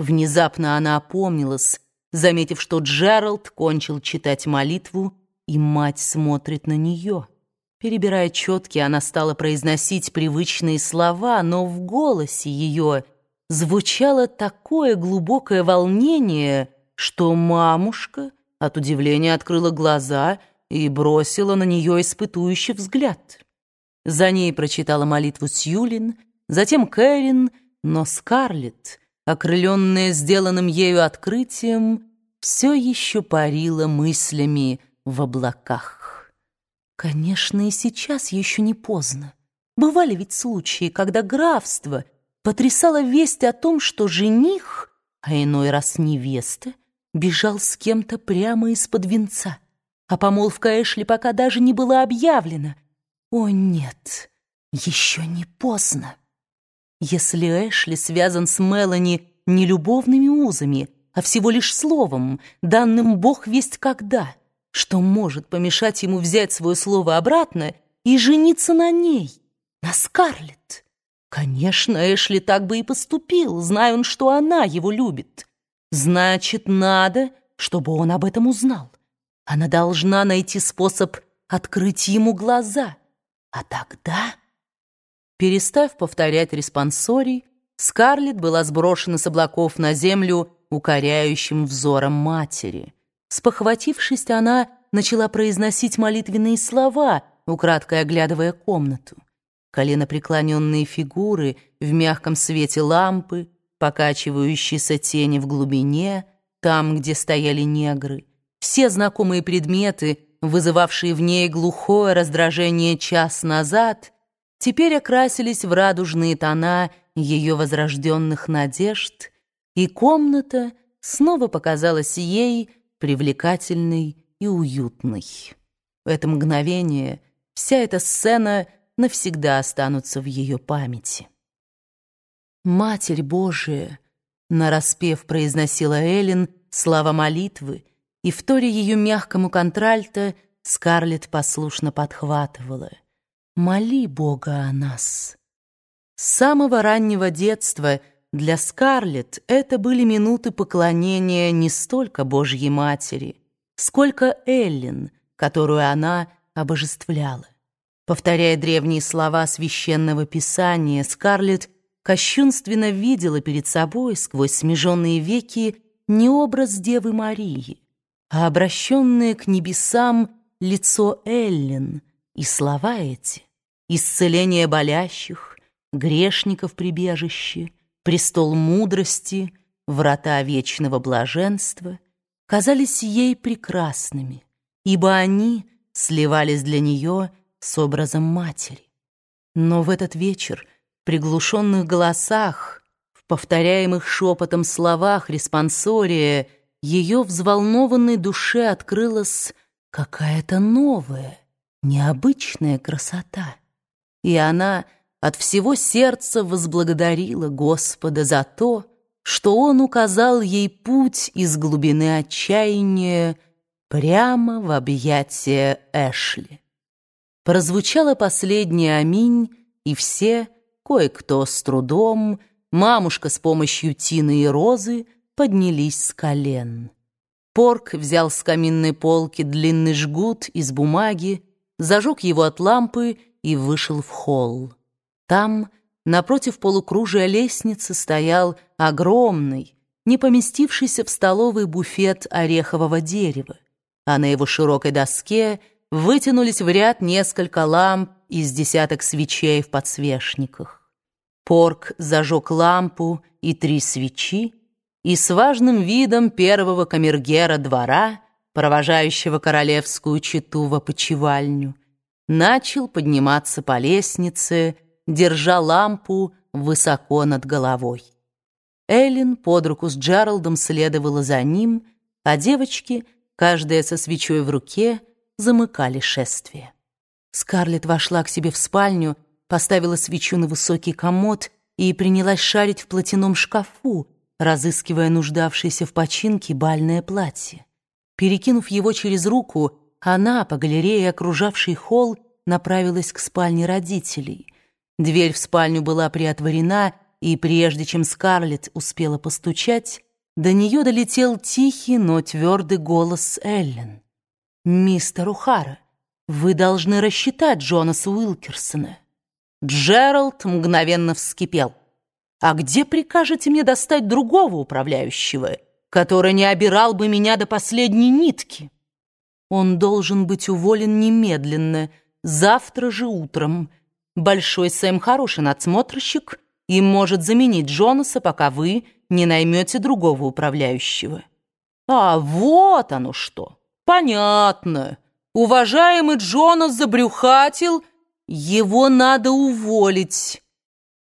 Внезапно она опомнилась, заметив, что Джеральд кончил читать молитву, и мать смотрит на нее. Перебирая четки, она стала произносить привычные слова, но в голосе ее звучало такое глубокое волнение, что мамушка от удивления открыла глаза и бросила на нее испытующий взгляд. За ней прочитала молитву Сьюлин, затем Кэрин, но Скарлетт, окрыленная сделанным ею открытием, все еще парила мыслями в облаках. Конечно, и сейчас еще не поздно. Бывали ведь случаи, когда графство потрясало весть о том, что жених, а иной раз невеста, бежал с кем-то прямо из-под венца, а помолвка Эшли пока даже не была объявлена. О нет, еще не поздно. Если Эшли связан с Мелани не любовными узами, а всего лишь словом, данным Бог весть когда, что может помешать ему взять свое слово обратно и жениться на ней, на Скарлетт? Конечно, Эшли так бы и поступил, зная он, что она его любит. Значит, надо, чтобы он об этом узнал. Она должна найти способ открыть ему глаза. А тогда... Перестав повторять респонсорий, Скарлетт была сброшена с облаков на землю укоряющим взором матери. Спохватившись, она начала произносить молитвенные слова, украдкой оглядывая комнату. Коленопреклоненные фигуры в мягком свете лампы, покачивающиеся тени в глубине, там, где стояли негры, все знакомые предметы, вызывавшие в ней глухое раздражение час назад, теперь окрасились в радужные тона ее возрожденных надежд, и комната снова показалась ей привлекательной и уютной. В это мгновение вся эта сцена навсегда останутся в ее памяти. «Матерь Божия!» — нараспев произносила Эллен слова молитвы, и в торе ее мягкому контральто Скарлетт послушно подхватывала. «Моли Бога о нас!» С самого раннего детства для Скарлетт это были минуты поклонения не столько Божьей Матери, сколько Эллен, которую она обожествляла. Повторяя древние слова священного писания, Скарлетт кощунственно видела перед собой сквозь смеженные веки не образ Девы Марии, а обращенное к небесам лицо Эллен, и слова эти — исцеление болящих, грешников прибежище, престол мудрости, врата вечного блаженства казались ей прекрасными, ибо они сливались для нее с образом матери. Но в этот вечер в приглушенных голосах, в повторяемых шепотом словах респонсория ее взволнованной душе открылась какая-то новая, необычная красота. И она от всего сердца возблагодарила Господа за то, что Он указал ей путь из глубины отчаяния прямо в объятия Эшли. Прозвучало последнее «Аминь», и все, кое-кто с трудом, мамушка с помощью Тины и Розы поднялись с колен. Порк взял с каминной полки длинный жгут из бумаги, зажег его от лампы и вышел в холл. Там, напротив полукружия лестницы, стоял огромный, не поместившийся в столовый буфет орехового дерева, а на его широкой доске вытянулись в ряд несколько ламп из десяток свечей в подсвечниках. Порк зажег лампу и три свечи, и с важным видом первого камергера двора, провожающего королевскую чету в опочивальню, начал подниматься по лестнице, держа лампу высоко над головой. Эллен под руку с Джералдом следовала за ним, а девочки, каждая со свечой в руке, замыкали шествие. Скарлетт вошла к себе в спальню, поставила свечу на высокий комод и принялась шарить в платяном шкафу, разыскивая нуждавшееся в починке бальное платье. Перекинув его через руку, она, по галерее, окружавшей холл, направилась к спальне родителей — Дверь в спальню была приотворена, и прежде чем Скарлетт успела постучать, до нее долетел тихий, но твердый голос Эллен. «Мистер Ухара, вы должны рассчитать Джонаса Уилкерсона». Джеральд мгновенно вскипел. «А где прикажете мне достать другого управляющего, который не обирал бы меня до последней нитки?» «Он должен быть уволен немедленно, завтра же утром. Большой Сэм хороший надсмотрщик и может заменить Джонаса, пока вы не наймете другого управляющего». «А вот оно что! Понятно. Уважаемый Джонас забрюхатил, его надо уволить».